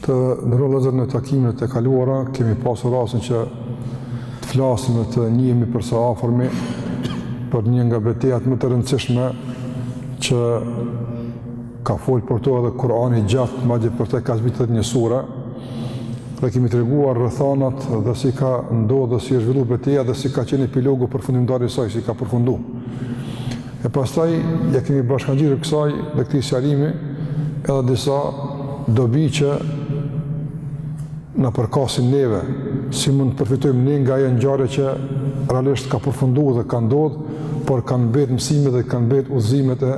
Të nderuar vëllezër në takimet e kaluara, kemi pasur rasin që të flasim e të njihemi për së afërmi për një nga betejat më të rëndësishme që ka folë për to edhe Kurani gjatë, madje për te ka zbrit një sure, dhe kemi treguar rrethanat dhe si ka ndodhë dhe si është zhvillu beteja dhe si ka qenë epilogu përfundimtar i saj, si ka përfundu. E pastaj ia kemi bashkangjitur kësaj dhe këtij sqarimi edhe disa dobi që na përkasin neve, si mund të përfitojmë ne nga ajo ngjarje që realisht ka përfundu dhe ka ndodhë, por kanë mbet mësimet dhe kanë mbet udhëzimet e,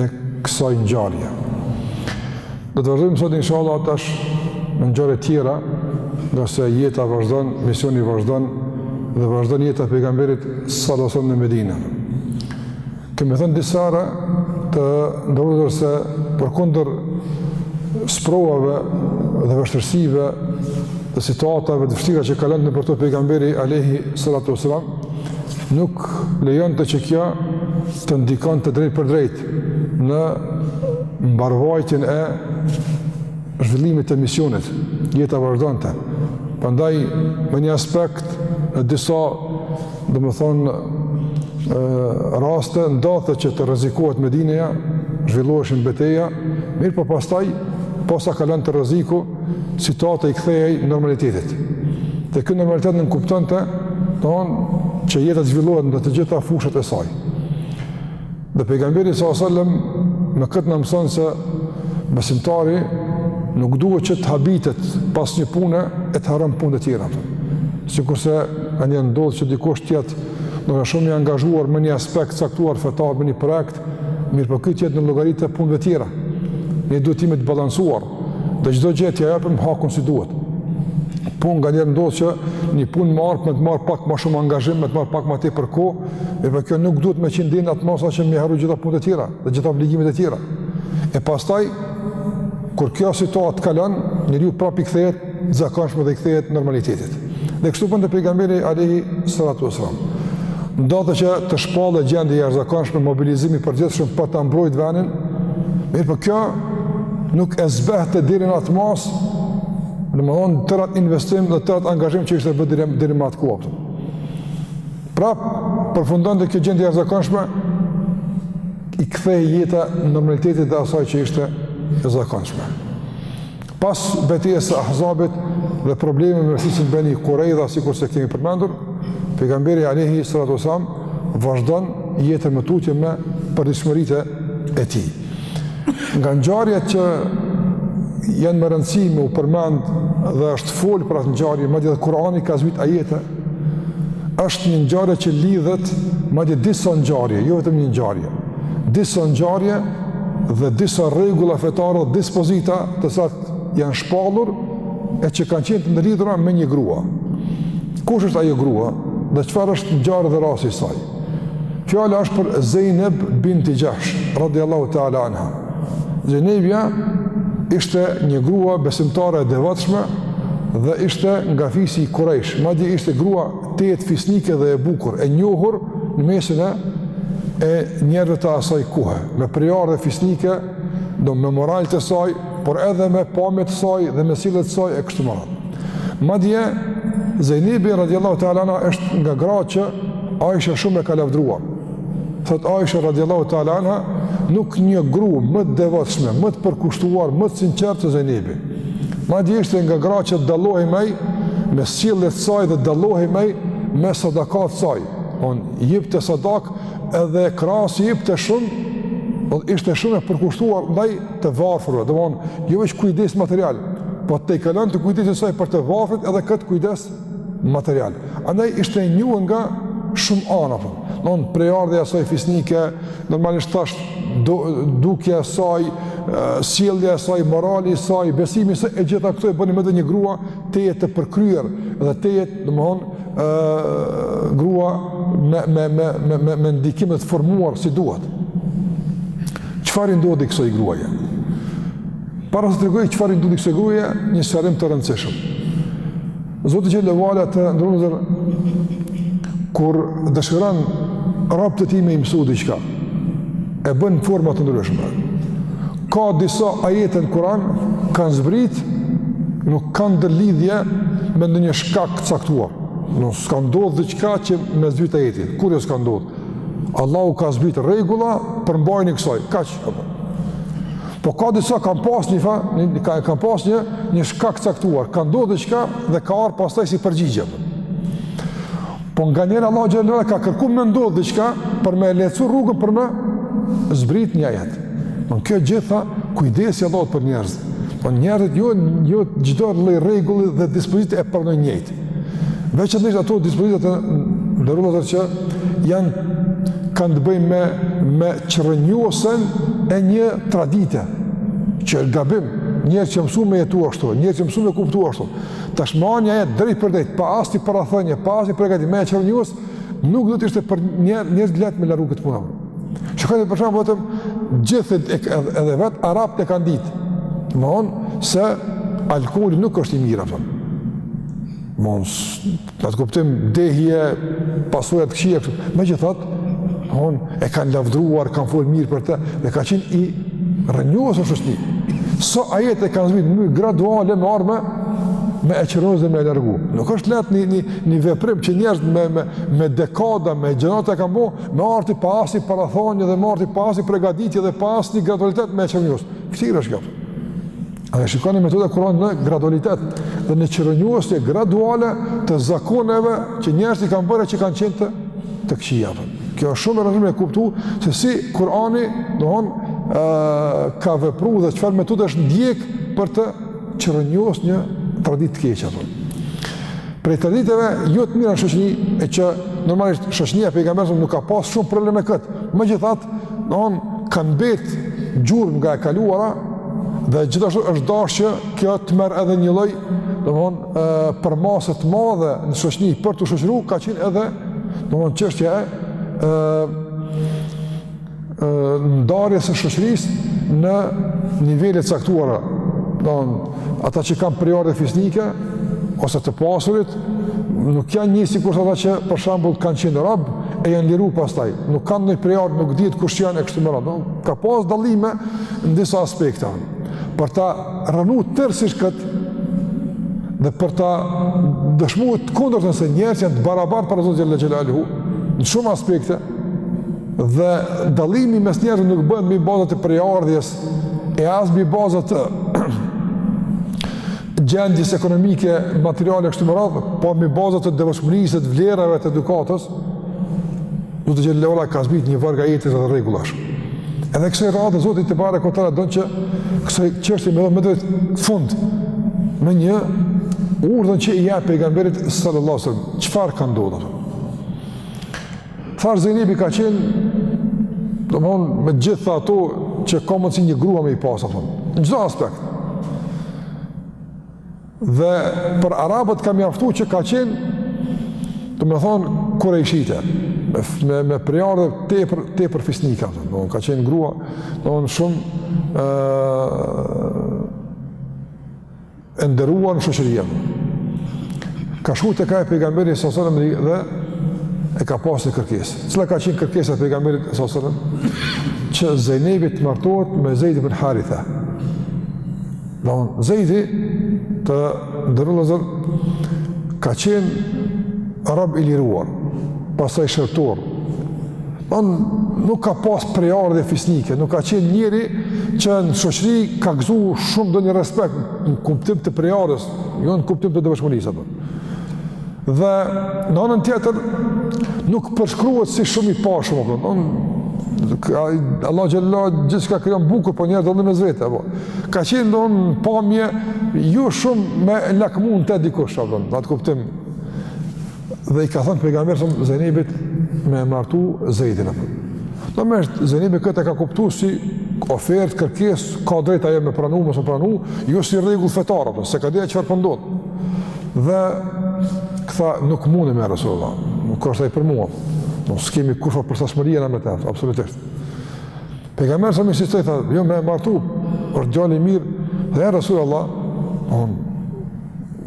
e kësaj ngjarje. Do të vazhdojmë sot inshallah tash me ngjarje tjera, ngase jeta vazhdon, misioni vazhdon dhe vazhdon jeta e pejgamberit sallallahu alajhi wasallam në Medinë. Kemi thënë disa herë të nderuar vëllezër se përkundër sprovave dhe vështirësive dhe situatave të vështira që kalonte nëpër to pejgamberi alayhi salatu wasallam, nuk lejonte që kjo të ndikonte drejtpërdrejt në mbarëvajtjen e zhvillimit të misionit, jeta vazhdonte. Prandaj, me një aspekt, në disa, domethënë, raste, ndodhte që të rrezikohet Medineja, zhvilloheshin beteja, mirëpo pastaj, posa kalonte rreziku, situata i kthehej normalitetit. Dhe ky normalitet nënkuptonte atë që jeta të zhvillohet në të gjitha fushat e saj. Dhe pejgamberi sallallahu alajhi wasallam me këtë na mëson se besimtari nuk duhet që të habitet pas një pune e të harron punët e tjera. Sikurse nganjëherë ndodh që dikush të jetë ndoshta shumë i angazhuar me një aspekt të caktuar fetar me një projekt, mirëpo kjo të jetë në llogari të punëve të tjera. Ne duhet të jemi të balansuar. Dhe çdo gjë t'ia japim hakun si duhet. Po nganjëherë ndodh që një punë mund me të marr pak më shumë angazhim, me të marr pak më tepër kohë, mirëpo kjo nuk duhet me qenë deri në atë masë që me i harru gjitha punët e tjera, dhe gjitha obligimet e tjera. E pastaj kur kjo situatë kalon, njeriu prapë i kthehet zakonshme dhe i kthehet normalitetit. Dhe kështu bënte pejgamberi alayhi salatu wasallam. Ndodhte që të shpallë gjendje e jashtëzakonshme mobilizim i përgjithshëm për ta mbrojt vendin. Mirëpo kjo nuk e zbehte deri në atë masë, domethënë, tërë atë investim dhe tërë atë angazhim që ishte bërë deri, deri në atë kohë. Pra, përfundonte kjo gjendje e jashtëzakonshme, i kthehej jeta normalitetit dhe asaj që ishte e zakonshme. Pas betejës së Ahzabit dhe problemit me fisin Beni Kurejdha, sikurse kemi përmendur, pejgamberi alejhi salatu selam vazhdon jetën më tutje me përditshmëritë e tij. Nga ngjarjet që janë me rëndësi me u përmend dhe është folë për atë ngjarje, madje dhe Kurani ka zbrit ajete, është një ngjarje që lidhet madje disa ngjarje, jo vetëm një ngjarje. Disa ngjarje dhe disa rregulla fetare, dispozita të cilat janë shpallur e që kanë qenë të ndërlidhura me një grua. Kush është ajo grua dhe çfarë është ngjarja dhe rasti i saj? Fjala është për Zejneb binti Xhahsh, radiallahu ta'ala anha. Zejnebja ishte një grua besimtare e devotshme dhe ishte nga fisi i Kurejsh. Madje ishte grua tejet fisnike dhe e bukur, e njohur në mesin e, e njerëzve të asaj kohe. Me prejardhje fisnike, do me moral të saj, por edhe me pamje të saj dhe me sjellje të saj e kështu me radhë. Madje Zejnebi radiallahu ta'ala anha është nga gratë që Aisha shumë e ka lavdruar. Thotë Aisha radiallahu ta'ala anha nuk njoh grua më të devotshme, më të përkushtuar, më të sinqertë se Zejnebi. Madje ishte nga gratë që dallohej me, me sjellje të saj dhe dallohej me, me sadaka të saj. Domethënë jepte sadaka edhe krahas që jepte shumë, po ishte shumë e përkushtuar ndaj të varfërve, domethënë, jo veç kujdes material, po tejkalonte kujdesi i saj për të varfrit edhe këtë kujdes material. Andaj ishte e njohur nga shumë anë, domethënë, prejardhja e saj fisnike, normalisht thashë, dukja e saj, sjellja e saj, morali i saj, besimi i saj, e gjitha këto e bënë madje një grua tejet të përkryer dhe tejet, domethënë, grua me, me, me, me, me, me ndikim e të formuar si duhet. Çfarë i ndodhi kësaj gruaje? Para se të tregoj çfarë i ndodhi kësaj gruaje, një sqarim të rëndësishëm. Zoti xhele ve ala, të nderuar vëllezër, kur dëshiron robtë e tij me i mësu diçka, e bën në forma të ndryshme. Ka disa ajete në Kur'an kanë zbrit nuk kanë ndërlidhje me ndonjë shkak të caktuar. Nuk s'ka ndodhur diçka që me zbrit ajeti në Kur'an, jo s'ka ndodhur. Allahu ka zbrit rregulla, përmbajuni kësaj. Kaq apo? Po ka disa kanë pas një fa, një, ka kanë pas një një shkak caktuar, ka ndodhur diçka dhe ka ardhur pastaj si përgjigje. Po nganjëherë Allahu xhele ve ala ka kërkuar me ndodh diçka për me e lehtësu rrugën për me zbrit një ajet. Po kjo e gjitha kujdesi i Allahut për njerëzit. Po njerëzit jo jo çdo lloj rregulli dhe dispozite e pranojnë njëjtë. Veçanërisht ato dispozita të ndërruara që janë kanë të bëjnë me me çrrënjosjen e një tradite që është gabim, njerëz që janë mësu me jetu ashtu, njerëz që janë mësu me kuptu ashtu. Tashmë ardhja e drejtpërdrejt, pa asnjë parathënie, pa asnjë përgatitje me e çrrënjos, nuk do të ishte për njerëz të lehtë me e largu këtë punë. Shikoni për shembull vetëm gjithë edhe, edhe vetë arabët e kanë ditë. Domthon se alkooli nuk është i mirë apo. Mund të kuptim dehje pasojat e këqija kështu. Megjithatë, domethënë e kanë lavdruar, kanë folur mirë për të dhe ka qenë i rrënjosur n'shoqni. Sa ajete kanë zbritur në mënyrë graduale me ardh me e çrrënjos dhe me e largu. Nuk është lehtë një, një, një veprim që njerëz me, me, me dekada, me gjenerata e kanë bo, Me ardh ti pa asni parathënie dhe me ardh ti pa asni pregatitje dhe pa asni gradualitet me e çrrënjos. Vështirë është kjo. Edhe shikoni metoda e Kur'anit në gradualitet dhe në çrrënjosje graduale të zakoneve që njerëzit i kanë bërë që kanë qenë të, të këqija. Kjo është shumë e rëndësishme me kuptu se si Kur'ani domethënë, ka vepru dhe çfarë metode është ndjek për të çrrënjos një traditë të keqe, apo. Prej traditeve, jo të mira në shoqni, e që normalisht shoqnia e pejgamberit nuk ka pas shumë problem me këtë, megjithatë, domethënë, kanë mbetë gjurmë nga e kaluara, dhe gjithashtu është dashë që kjo të merr edhe një lloj, domethënë, përmase të madhe në shoqni, për t'u shoqëru, ka qenë edhe, domethënë, çështja e, e ndarjes së shoqërisë në nivele të caktuara, domethënë ata që kanë prejardhje fisnike ose të pasurit, nuk janë një sikur ata që për shembull kanë qenë robë e janë liru pastaj, nuk kanë ndonjë prejardhje, nuk dihet kush janë e kështu me radhë. Ka pas dallime në disa aspekte. Për ta rrënu tërësisht kët dhe për ta dëshmuar të kundërtën se njerëzit janë të barabartë para Zotit Xhele Xhelaluhu në shumë aspekte, Dhe dallimi mes njerëzve nuk bëhet mbi bazat e prejardhjes e as mbi baza të gjendjes ekonomike, materiale kështu me radhë, por mbi baza të devotshmërisë, të vlerave të edukatës, Zoti xhele ue ala ka zbit një varg ajetesh dhe rregullash. Edhe kësaj radhe, Zoti tebareke ue teala, don që kësaj çështje me i dhënë, me i dhënë fund, me një urdhër që i jep pejgamberit sallallahu sallam, çfarë ka ndodhur? Thash Zejnebi ka qenë, domethënë, me gjithë ato që ka mundë si një grua me i pasë, apo, domethënë, në çdo aspekt. Dhe për Arabët ka mjaftu që ka qenë, domethënë, kurejshite, me, me, me prejardhje tepër, tepër fisnike, domethënë, ka qenë grua, domethënë, shumë, e, e nderuar në shoqëri jam. Ka shku te ka e pejgamberi salallahu selem dhe e ka pas një kërkesë. Cila ka qenë kërkesa e pejgamberit salallahu selem? Që Zejnebi të martohet me Zejd ibn Haritha. Domethënë, Zejdi të nderuar ka qenë rob i liruar, pastaj shërbëtor, Domethënë nuk ka pas prejardhje fisnike, nuk ka qenë njeri që në shoqëri ka gëzu shumë ndonjë respekt në kuptim të prejardhjes, jo në kuptim të devotshmërisë. Dhe në anën tjetër, nuk përshkruhet si shumë i pashëm, apo. domethënë, ka, Allah xhelle ve ala gjithçka krijon bukur, po njerëz do në me zvete, apo. ka qenë domethënë pamje, ju jo shumë me lakmu dikush, apo, në atë kuptim, dhe i ka thënë pejgamberi sa Zejnebit me martu Zejdin apo. Domethënë Zejnebi këtë ka kuptuar si ofertë kërkesë ka drejt ajo me pranu mos me pranu, jo si rregull fetar apo s'e ka dit çfarë po ndodh. Dhe tha nuk mundem ja Rasulullah, nuk asht ai për mua. Domethënë s'kemi kurrfarë përshtatshmërie na me të, absolutisht. Pejgamberi sa insistoi tha, jo më martu, po djalë i mirë dhe Rasulullah, on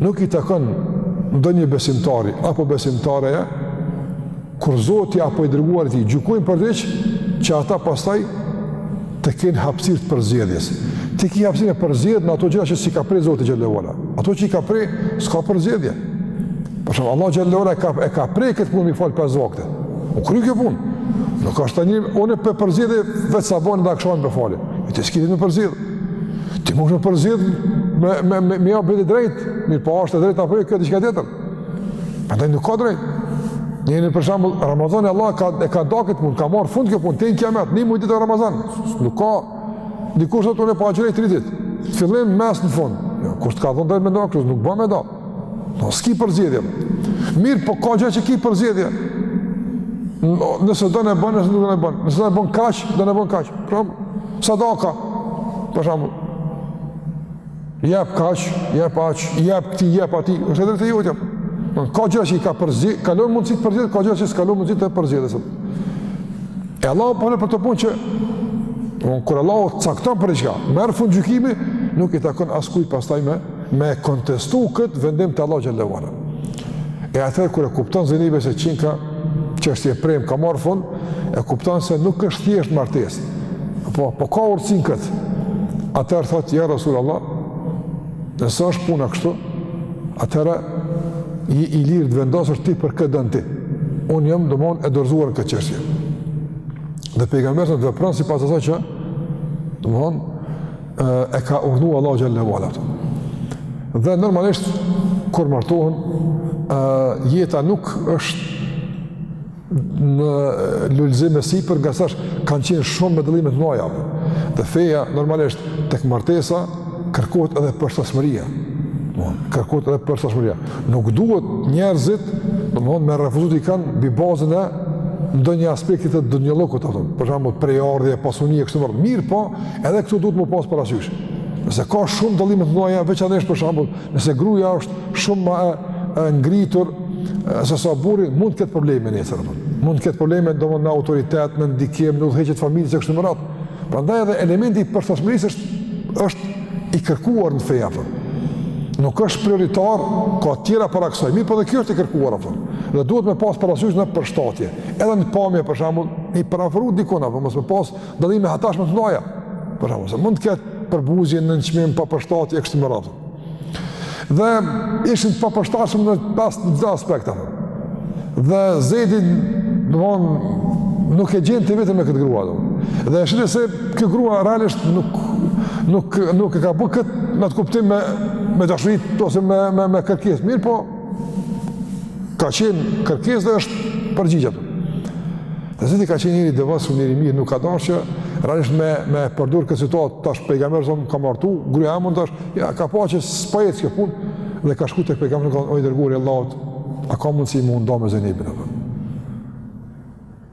Nuk i takon ndonjë besimtari apo besimtareje kur Zoti apo i dërguari i tij gjykojnë për diç që ata pastaj të kenë hapësirë të përzgjedhjes. Ti ke hapësirë me përzgjedh në ato gjëra që s'i ka pre Zoti xhelle ve ala. Ato që i ka pre s'ka përzgjedhje. Për shembull Allah xhelle ve ala ka e ka pre këtë punë me i fal pesë vakte. U kry kjo punë. Nuk është tani unë e përzgjedh vetë sa bën ndaj këshon po fali. Ti s'ki me përzgjedh. Ti mundesh me përzgjedh me me me me ia ba vetes drejt, mirëpo a është e drejtë apo jo kjo diçka tjetër. Prandaj nuk ka drejt. Ne në për shembull Ramazani Allah ka e ka da kët punë, ka marr fund kjo punë deri n'kijamet, ni muj të ditë Ramazan. Nuk ka dikush thotë unë po agjëroj 30. Fillim mes në fund. Jo, kush të ka dhonë drejt me da, nuk bën me da. Po ski përzgjedhje. Mirëpo ka gjë që ki përzgjedhje. Nëse do e bën, nëse nuk do s'e bën, nëse do e bën kaq, do e bën kaq. Pra, sadaka. Për shembull. Jep kaq, jep aq, jep këtu, jep aty. Është e drejtë e jotja. Po ka gjë që i ka përzi, ka lënë mundësi të përzgjedhë, ka gjë që s'ka lënë mundësi të përzgjedhë. E Allah po në për të punë që domethënë kur Allahu cakton për diçka, merr fund gjykimi, nuk i takon askujt pastaj me, me kontestu këtë vendim të Allah xhelle ve ala. E atëherë kur e kupton Zejnebi se qenka çështje e preme ka marr fund, e kupton se nuk është thjesht martesë, po, po ka urtësi n' këtë. Atëherë thotë, ja Rasul Allah, nëse është puna kështu, atëherë je i lirë të vendosësh ti për kë të don ti. Unë jam domethonë e dorëzuar në këtë çështje. Dhe pejgamberi sa tash vepron sipas asaj që, domethonë, e ka urdhëruar Allahu xhele ue ala. Dhe normalisht kur martohen, ë jeta nuk është në lulëzim e sipër, ngase kanë qenë shumë me dallime të mëdha. Dhe feja normalisht tek martesa kërkohet edhe përshtatshmëria. Do kërkohet edhe përshtatshmëria. Nuk duhet njerëzit, domthonë me refuzu dikan mbi bazën e ndonjë aspekti të dunjallëkut apo për shembull prejardhje, pasunie kështu me radhë, mirëpo Edhe këtu duhet me pas parasysh. Nëse ka shumë dallime të mëdha, veçanërisht për shembull, nëse gruaja është shumë më e ngritur se sa burri, mund të ketë probleme në jetën. Mund të ketë probleme domthonë në autoritet, në ndikim, në udhëheqje të familjes e kështu me radhë. Prandaj edhe elementi i përshtatshmërisë është është i kërkuar në fe apo. Nuk është prioritar, ka të tjera para kësaj, mirëpo dhe kjo është e kërkuar apo. Dhe duhet me pas parasysh në përshtatje. Edhe në pamje për shembull, i përafru dikon apo mos me pas Dallime hatashme të mëdha. Për shembull, se mund të ketë përbuzje, nënçmim, papërshtatje e kështu me radhë. Dhe ishin të papërshtatshëm në pas të gjitha aspekteve. Dhe Zejdi domthon nuk e gjente veten me këtë grua domun. Dhe e sheh se kjo grua realisht nuk nuk nuk e ka bë kët në atë kuptim me me dashuri ose me me me kërkesë. Mirëpo, ka qenë kërkesë dhe është përgjigj. Dhe Zejdi ka qenë njeri i devotshëm, njeri i mirë, nuk ka dashë që realisht me, me përdor këtë situatë, tash pejgamberi më ka martu, gruja e mund tash, ja, ka pa që s'po ec kjo punë, dhe ka shku te pejgamberi, tha o i dërguar i Allahut, a ka mundësi me u nda me Zejnebin, dhe.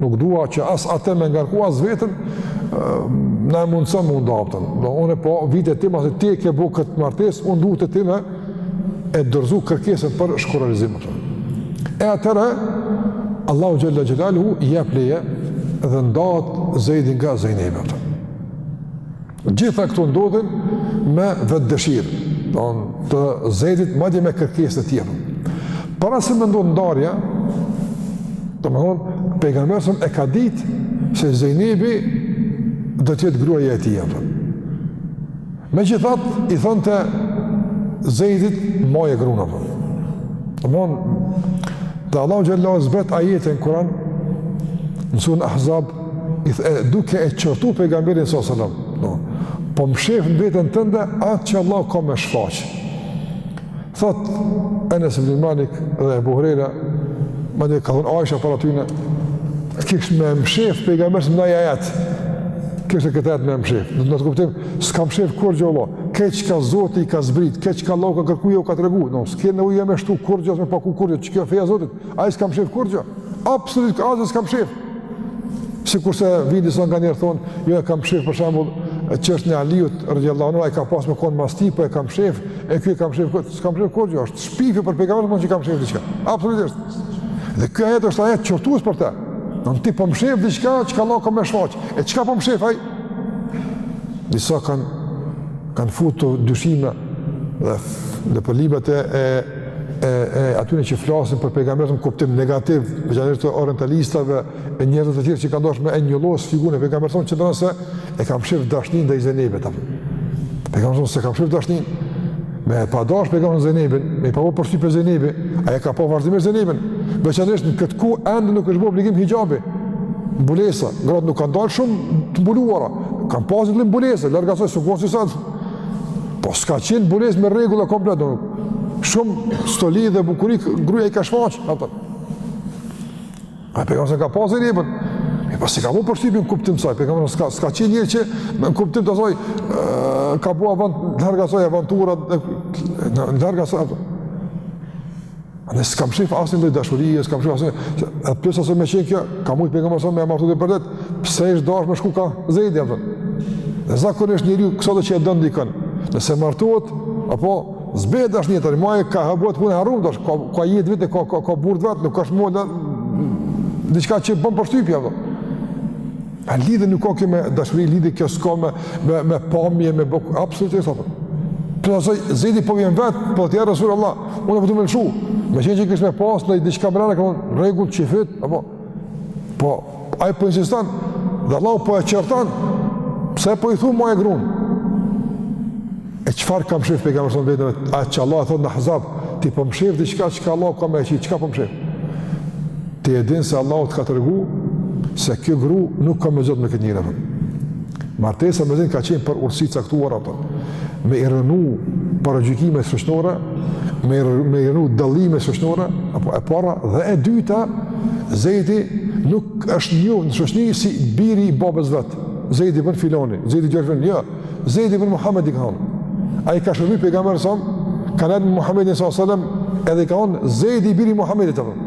Nuk dua që as atë me ngarku as veten, na e mundëso me u nda. Do, unë po vij te ti, masi ti e ke bo këtë martesë, unë duhet te ti me e dorëzu kërkesën për shkurorëzim. E atëherë, Allahu xhele xhelaluhu jep leje dhe ndahet Zejdi nga Zejnebja. Gjitha këto ndodhin me vetë dëshirë, të Zejdit, madje me kërkesën e tij. Para se me ndodh ndarja, domethonë, pejgamberi alejhi selam e ka ditë se Zejnebi do të jetë gruaja e tij. Megjithatë, i thonte Zejdit, maje grun. Domethonë, dhe Allahu xhele zbret ajetin në Kuran, në suren Ahzab, e duke e qortu pejgamberin sallallahu alajhi wasallam. Do. Po mshef në veten tënde atë që Allah ka me shfaq. Thot Enes ibn Malik dhe Abu Huraira, madje ka thon Aisha para tyne, kish me mshef pejgamberi ndonj ajet. Kishte këtë ajet me mshef. Në atë kuptim, s'ka mshef kurgjë Allah. Krejt çka Zoti i ka zbrit, krejt çka Allah ka kërkuar u ka tregu. Do, s'ke nevojë me shtu kurgjë me paku kurgjë që kjo feja e Zotit. Ai s'ka mshef kurgjo. Absolut asgjë s'ka mshef. Sikurse vijnë disa nga njerëz thon, jo e ka mshef për shembull çështjen e Aliut radhiyallahu anhu, ai ka pas me kon mas tij, po e ka mshef, e ky e ka mshef, s'ka mshef kurgjo, është shpifje për pejgamberin që ka mshef diçka. Absolutisht. Dhe ky ajet është ajet qortues për të. Don ti po mshef diçka, çka Allahu ka me shfaq. E çka po mshef ai? Disa kanë kanë futur dyshime dhe nëpër librat e e, e atyre që flasin për pejgamberin në kuptim negativ, veçanërisht të orientalistëve e njerëzve të tjerë që kanë dashur me e njollos figurën e pejgamberit thonë që se e ka mshef dashnin ndaj Zejnebit apo. Pejgamberi s'e ka mshef dashnin, me pa dashur pejgamberi Zejnebin, me i pa bo përshtypje Zejnebi, ai e ka pa vazhdimisht Zejnebin. Veçanërisht në këtë ku ende nuk është bërë obligim hijabi. Mbulesa, gratë nuk kanë dalë shumë të mbuluara, kanë pasur një mbulesë, larg asaj sukursisë. Po s'ka qenë mbulesë me rregulla komplet, do shumë stoli dhe bukuri gruaja i ka shfaq ato. A pejgamberi e ka pa Zejnebin, e pa s'i ka bo përshtypje në kuptim të saj, pejgamberi s'ka, s'ka qenë njeri që në kuptim të saj ka bua vant, në larga saj avanturat, në larga saj ato. E s'ka mshef asnjë lloj dashurije, s'ka mshef asnjë... E plus asaj me qenë kjo, ka mujtë pejgamberi me e martu për veti, pse ish dashtë me shku ka Zejdi, dhe. Dhe zakonisht njeriu kësa dhe që e don dikon. Nëse martohet, apo, zbehet dashnia tjetër, ma e ka hëbët punë e harrume dashë, ka, ka jetën e vet, ka, ka, ka burrin e vet, nuk është mo ndonjë diçka që bon përshtypje, dhe. Pra lidhje nuk ka kjo me dashuri, lidhje kjo s'ka me, me, me pamje, me buk, absolutisht apo. Të të saj, Zejdi po vjen vetë, po thotë ja Resulallah, unë e po du me lëshu, me qenë që kishte me pas naj diçka mrena, ka thonë, rregull që i fit, apo, po, ai po insiston, dhe Allahu po e qorton, pse po i thu maje grunë, E çfarë ka mshef pejgamberi sallallahu alajhi wasallam vetë? Atë që Allahu e thotë në Ahzab, ti po mshef diçka që ka Allahu ka me qit, çka po mshef? Ti e din se Allahu të ka tregu se kjo gru nuk ka me zgat me këtë njeri. Martesa me Zejdin ka qenë për urtësi të caktuar apo. Me i rrënu paragjykime shoqënore, me me i rrënu dallime shoqënore, apo e para dhe e dyta, Zejdi nuk është njoh në shoqëni si biri i babës vet. Zejdi bin filani, Zejdi gjërë jo, Zeid ibn Muhammed i kanë thonë, ai i ka shërby pejgamberit, ka nejt me Muhammedin alejhi selam, edhe i kanë thonë, Zeid i biri Muhammedit thonë.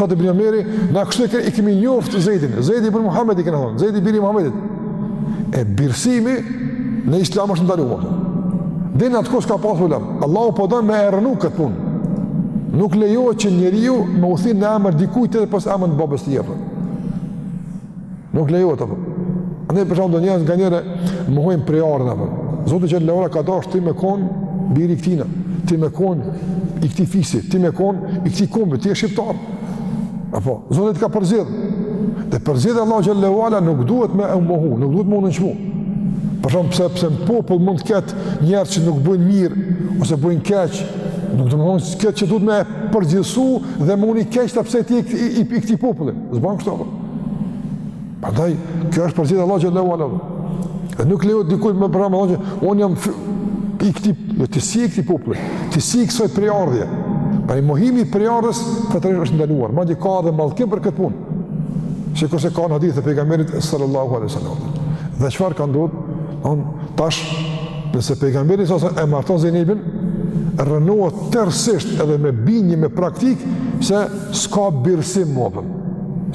Thotë Ibn Omeri, na kështu e kemi njoftë Zeidin, Zeid ibn Muhammed i kena thonë, Zeid i biri Muhammedit. E birësimi në islam është ndaluar. Dhe në atë kohë s'ka pasur lëmë, Allahu po don me e rrënu këtë punë. Nuk lejohet që njeriu me u thirr në emër dikujt edhe pos emrit të babës tjetër. Nuk lejohet apo. Ne për shkak të njerëz nganjëherë mohojmë prejardhjen apo. Zoti xhel-le ue ala ka dashur ti me kon biri i këtina, ti me kon i këtij fisi, ti me kon i këtij kombi, ti je shqiptar. Apo Zoti të ka përzgjedhë. Dhe përzgjedhja e Allahut xhel-le ue ala nuk duhet me e mohu, nuk duhet me u nënçmu. Për shkak pse pse në popull mund të ketë njerëz që nuk bëjnë mirë ose bëjnë keq, nuk domethonë se krejt që duhet me përgjithësu dhe me u ndi keq tash pse ti je, i, i, i këtij populli. S'ban kështu apo. Prandaj kjo është përzgjedhje e Allahut xhel-le ue ala. Dhe nuk lejohet dikujt me ja përmend që unë jam i këti, jo ti s'je i këti populli, ti s'je i kësaj prejardhje. Pra mohimi i prejardhjes, të të është i ndaluar. Madje ka dhe mallkim për këtë punë. Sikurse ka në hadithe të pejgamberit sallallahu alejhi ve selem. Dhe çfarë ka ndodhë? Domethonë, tash, nëse pejgamberi sallallahu e marton Zejnebin, rënohet tërsisht edhe me bindje, me praktikë, se s'ka birësim më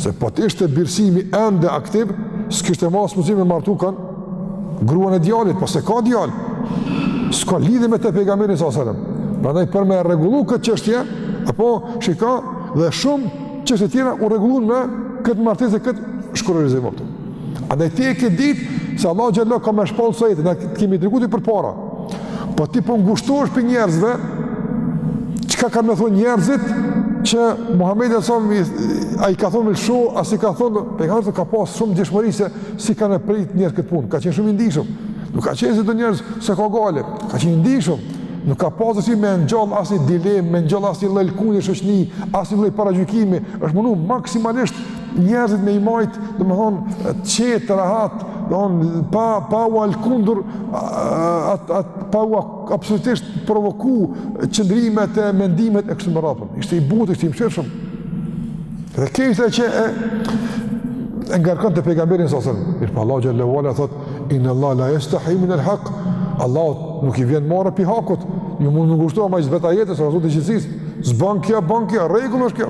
Se po të ishte birësimi ende aktiv, s'kishte masë mundësi me martu kanë gruan e djallit, po s'e ka djall. S'ka lidhje me të pejgamberi alejhi selam. Prandaj për me rregullu këtë çështje, apo shiko dhe shumë çështje tjera u rregullun me këtë martesë dhe këtë shkurorëzim apo. Andaj ti e ke ditë se Allah xhel-le ue ala ka me shpallë ajetë, të kemi dërgu ti përpara. Po ti po ngushtohesh pi njerëzve, çka kanë me thonë njerëzit, që Muhammedi a.s. a i ka thonë me e lëshu, a s'i ka thonë, pra ka pas shumë ndjeshmëri se si kanë me e prit njerëz këtë punë, ka qenë shumë i ndishëm, nuk ka qenë si do njerëz s'e ka gajle, ka qenë i ndishëm, nuk ka dashtë me ngjallë asnji dilemë, me ngjallë asnji lloj kundër në shoqni, asnji lloj paragjykimi, është munu maksimalisht njerëzit me i majtë, domethonë, qetë, rahat, domethonë, pa, pa ua lëkundur, at, at, pa ua absolutisht provoku qëndrimet e mendimet e kështu me radhë. Ishte i butë, ishte i mëshirshëm. Dhe kjo ishte që e, e ngarkonte pejgamberin alejhi selam, mirëpo Allahu xhel-le ue ala thotë, innAllahe la jestahji minel hak, Allahut nuk i vjen marre pi hakut, ju mund me u ngushtu, ama Zoti i jetës, Zoti i gjithësisë, s'ban kjo, ban kjo, rregull është kjo,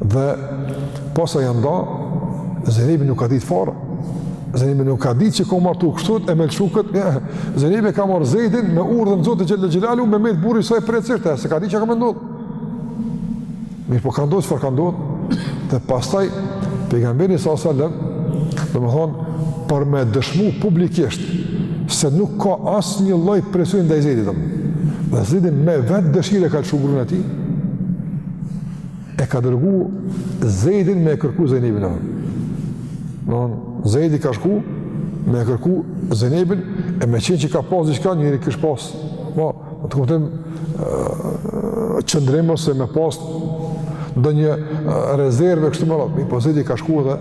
Dhe pasi janë nda, Zejnebi nuk ka ditë fare. Zejnebi nuk ka ditë që ka me e martu kështu e me lëshu këtë. Zejnebi ka marrë Zejdin me urdhën të Zotit xhel-le xhelaluhu me mbetë burri i saj përjetë, s'e ka ditë çka ka me ndodhë. Mirëpo ka ndodhë, çfarë ka ndodhë. Dhe pastaj, pejgamberi s.a.s. domethonë, për me dëshmu publikisht se nuk ka asnjë lloj presioni ndaj Zejdit. Dhe Zejdi me vetë dëshirë e ka lëshu grunë e tij, E ka dërgu Zejdin me e kërku Zejnebin. Në Zejdi ka shku me e kërku Zejnebin e me qenë që ka pas diçka njeri kish pas. Po, në atë kuptim qëndrim ose me pas ndonjë rezervë kështu me radhë. Mirëpo Zejdi ka shku dhe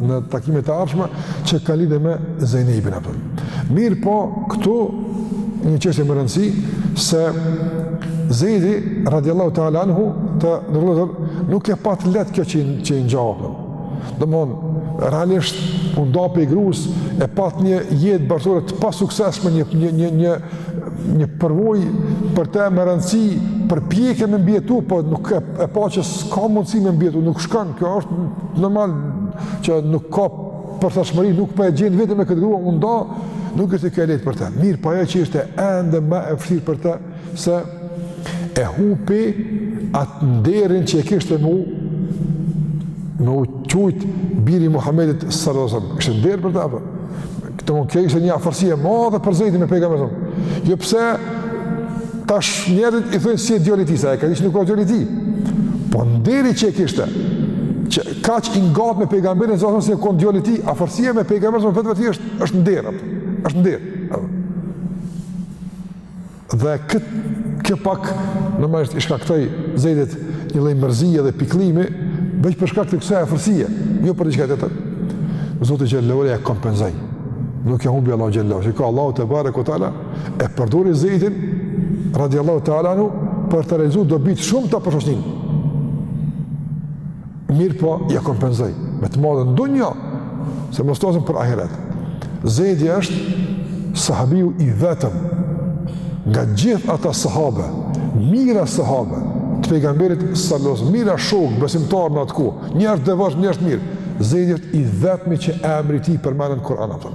në takimet e ardhshme që ka lidhje me Zejnebin apo. Mirëpo, këtu një çështje me rëndësi se Zejdi radiallahu ta'ala anhu të nderuar nuk e pat lehtë kjo që, që i ngjau domethënë realisht u nda prej grus e pat një jetë bashkëshortore të pasuksesshme një, një, një, një, një përvojë për te me rëndësi përpjekje me mbijetu po nuk e, e pa që s'ka mundësi me mbijetu nuk shkon kjo është Normal që nuk ka përshtatshmëri, nuk po e gjen veten me këtë grua, u nda, nuk ishte kjo e lehtë për te. Mirëpo ajo që ishte ende ma e fështirë për te, se e hupi atë nderin që e kishte m'u, me u qujt biri i Muhammedit salatu selam. Ishte nder për te, apo. Domethënë kjo ishte një afërsi e madhe për Zeidin me pejgamberin e Allahut. Jo pse tash njerëzit i thonë s'je djali i tij se ai e ka dit nuk u kon djali i tij. Po nderi që e kishte që kaq i ngat me pejgamberin e Allahut sikur u kon djali i tij, afërsia me pejgamberin vetvetiu është është nder. Është nder. Dhe këtë, kjo pak, normalisht i shkaktoi Zeidit një lloj mërzie dhe pikëllimi, veç për shkak të kësaj afërsie, jo për diçka tjetër. Zoti xhallahu e kompenzoi. Nuk ia humbi Allahu xhallahu. Shiko Allahu tebareke ve teala e përdori Zeidin radiallahu ta'ala anhu për t'i realizu dobi të shumta për shoqërinë. Mirëpo, ia kompenzoi, me të madhe në dunja, se mos të flasim për ahiret. Zejdi është sahabiu i vetëm, nga gjithë ata sahabe, mijëra sahabe, të pejgamberit salos, mijëra shokë, besimtarë në atë kohë, njerëz të devotshëm, njerëz të mirë. Zejdi është i vetmi që emri i tij përmendet në Kur'an, apo.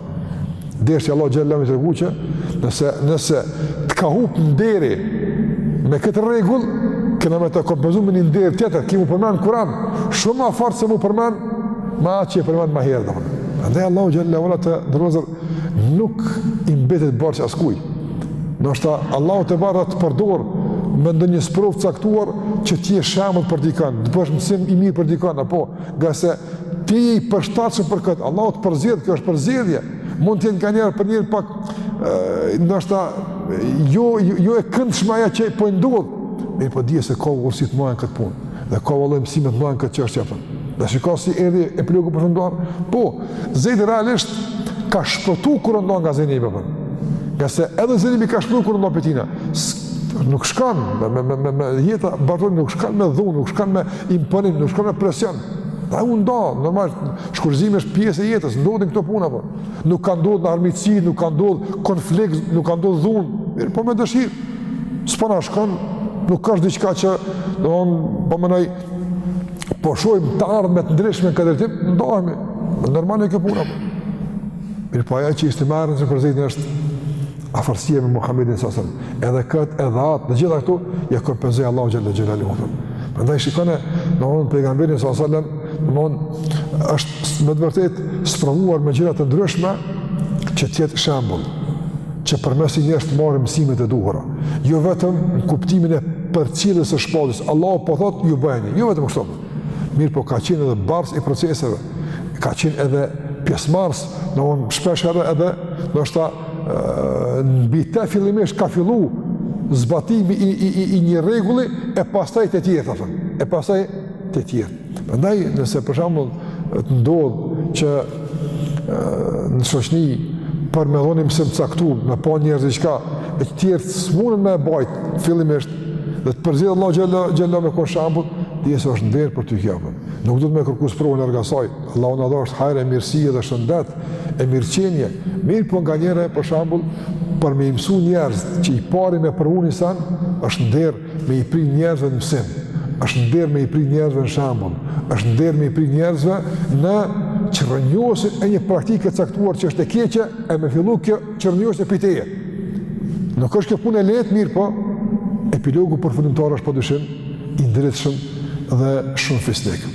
Deshti Allahu xhallahu me i tregu që nëse nëse të ka hup nderi me këtë rregull, kena me ta kompenzu me një nder tjetër, ki m'u përmend n'Kur'an, shumë ma fort se m'u përmend me atë që je përmend ma herët domethënë. Andaj Allahu xhelle ve ala të nderuar nuk i mbetet borxh askuj. Ndoshta Allahu tebarake të përdor me ndonjë sprovë të caktuar që të jesh shembull për dikën, të bëhesh mësim i mirë për dikën apo Ngase ti je i përshtatshëm për këtë. Allahu të përzgjedh, kjo është përzgjedhje. Mund të jetë nganjëherë për njeriun pak ë ndoshta jo jo e këndshme ajo që po i ndodh. Mirëpo dije se ka urtësi të mdhaja n'këtë punë. Dhe ka vallahi mësime të mdhaja n'këtë çështje apo. Dhe shiko si erdhi epilogu për shembull. Po, Zeidi realisht ka shpëtu kur u nda nga Zejnebi apo. Ngase edhe Zejnebi ka shpëtu kur u nda prej tina. Nuk shkon me, me, me, me, me jeta, bërëtoni, nuk shkon me dhunë, nuk shkon me imponim, nuk shkon me presion. Dhe u nda, normal, shkurorëzimi është pjesë e jetës, ndodhin këto puna, po. Nuk ka ndodhë në armiqësi, nuk ka ndodhë konflikt, nuk ka ndodhë dhunë, mirëpo me dëshirë. S'po na shkon, nuk është diçka që, domethënë, po më nëj, po shohim të ardhme të ndryshme në këtë drejtim, ndahemi, normal e kjo puna, po. Mirëpo ajo që ishte marën që përzitin është, afërsia me Muhamedin sallallahu alaihi wasallam. Edhe këtë, edhe atë, të gjitha këto ia kompenzoi Allahu xhalla xhelaluhu. Prandaj shikoni, domthonë pejgamberi sallallahu alaihi wasallam, domthonë është me të vërtetë sprovuar me gjëra të ndryshme që të jetë shembull, që përmes tij njerëzit të marrin mësimet e duhura. Jo vetëm në kuptimin e përcjelljes së shpalljes, Allahu po thotë ju bëni, jo vetëm kështu. Mirëpo ka qenë edhe bartës i proceseve. ka qenë edhe pjesëmarrës, domethënë shpesh edhe edhe, ndoshta, mbi të fillimisht ka fillu zbatimi i, i, i, i një rregulli, e pastaj të tjerët, domethënë, e pastaj te tjerët. Prandaj, nëse për shembull të ndodh që në shoqni për me dhon ni mësim caktu, me pa njerëzit diçka, e të tjerët s'munën me e bajtë, fillimisht, dhe të përzgjedh Allahu xhelle, xhelle me kon shembull, dije se është nder për ty kjo punë. Nuk duhet me kërku sprovën larg asaj. Allahu na dhashtë hajre, mirësi dhe shëndet e mirëqenie. Mirëpo nganjëherë, për shembull, për me i mësu njerëzit që i pari me përvu ni sen, është nder me i pri njerëzve në mësim, është nder me i pri njerëzve në shembull, është nder me i pri njerëzve në çrrënjosjen e një praktike të caktuar që është e keqe, e me fillu kjo çrrënjosje pi teje. Nuk është kjo punë e lehtë, mirëpo epilogu përfundimtar është pa dyshim, i ndritshëm, dhe shumë fisnik.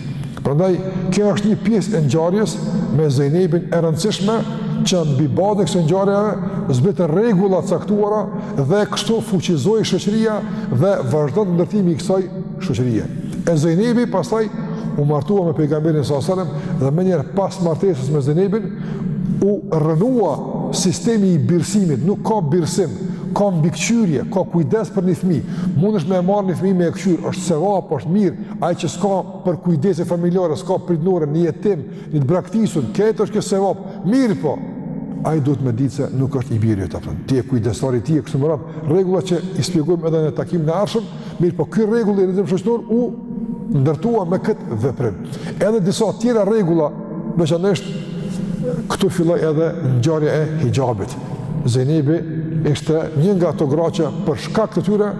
Prandaj kjo është një pjesë e ngjarjes me Zejnebin e rëndësishme që mbi bazën e kësaj ngjarjeje zbritën rregulla të caktuara dhe kështu u fuqizua shoqëria dhe vazhdonte ndërtimi i kësaj shoqërie. E Zejnebi pastaj u martua me pejgamberin sa selam dhe menjëherë pas martesës me Zejnebin u rrënua sistemi i birësimit, nuk ka birësim, ka mbikëqyrje, ka kujdes për një fëmijë. Mundesh me marr një fëmijë me e këqyr, është sevap, është mirë. Ai që s'ka përkujdesje familjare, s'ka prindër, një jetim, një të braktisur, këtë është kjo sevap. Mirëpo. Ai duhet të ditë se nuk është i biri yt, po. Ti je kujdestar i tij e kështu me radhë. Rregulla që i shpjegojmë edhe në takimin e ardhshëm, mirëpo ky rregull i rëndësishëm shoqëror u ndërtua me këtë veprim. Edhe disa tjera rregulla, veçanërisht këtu filloi edhe ngjarja e hixhabit. Zejnebi ishte një nga ato gra që për shkak të tyre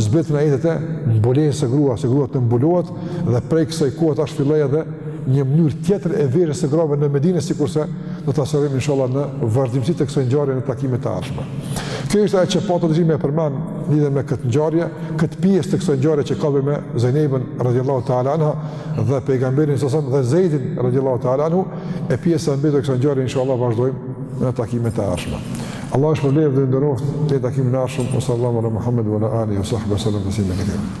zbritën ajetet e mbulesës së gruas, se gruaja të mbulohet dhe prej kësaj kohe tash filloi edhe një mënyrë tjetër e veshjes së grave në Medinë, sikurse do ta shohim inshallah në vazhdimësi të kësaj ngjarje në takimet të ardhshme. Kjo është ajo që pata dëshirë me përmend lidhur me këtë ngjarje, këtë pjesë të kësaj ngjarje që ka të bëjë me Zejnebën radiallahu ta'ala anha, dhe pejgamberin salallahu alejhi ve selem dhe Zejdin radiallahu ta'ala anhu e pjesa e mbetur e kësaj ngjarje insha Allah vazhdojmë në takimet e ardhshme Allahu ju shpërbleftë dhe nderoftë te takimi i ardhshëm wa sallallahu ala Muhammed wa ala alihi wa sahbihi wa sallam tasliman kathira